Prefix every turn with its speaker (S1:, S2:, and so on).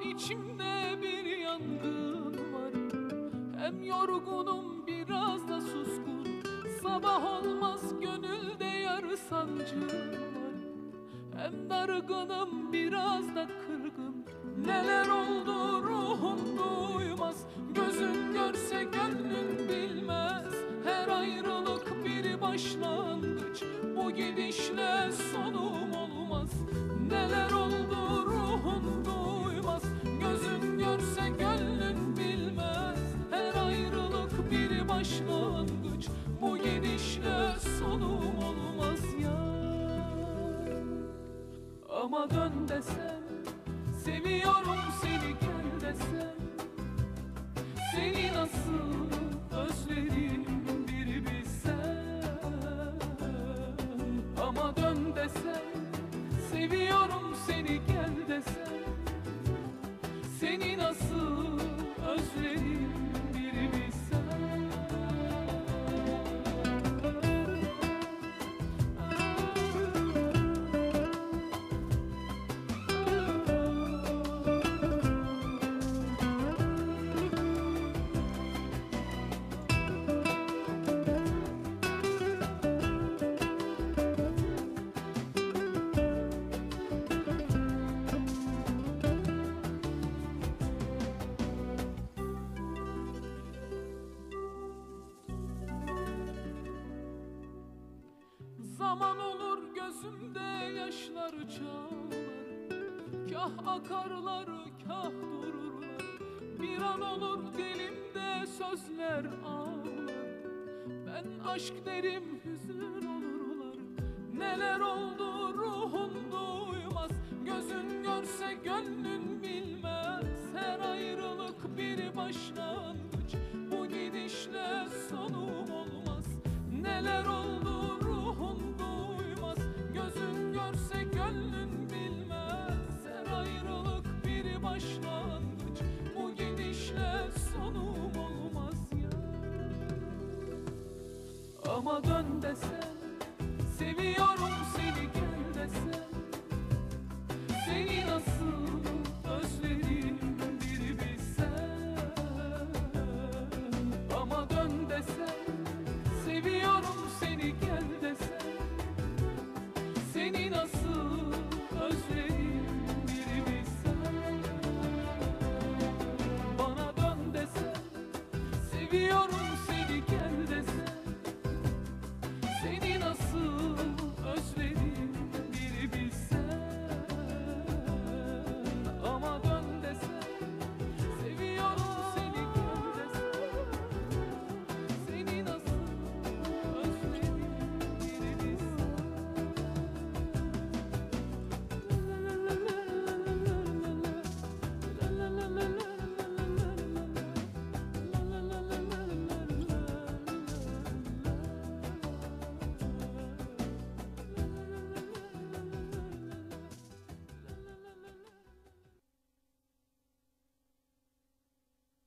S1: içimde bir yangın var. Hem yorgunum biraz da suskun. Sabah olmaz gönülde yarı sancım var. Hem dargınım biraz da kırgın. Neler oldu ruhum duymaz. Gözün görse gönlün bilmez. Her ayrılık bir başlangıç. Bu gidişle sonum olmaz. Neler oldu başlangıç Bu gidişle sonum olmaz ya. Ama dön desem Seviyorum seni gel desem. Seni nasıl özledim bir bilsen Ama dön desem Seviyorum seni gel desem. Seni nasıl özledim Zaman olur gözümde yaşlar çağlar. Kah akarlar kah dururlar. Bir an olur dilimde sözler ağlar. Ben aşk derim hüzün olurlar. Neler oldu ruhum duymaz. Gözün görse gönlün bilmez. Her ayrılık bir başlangıç. Bu gidişle sonum dön desem la la la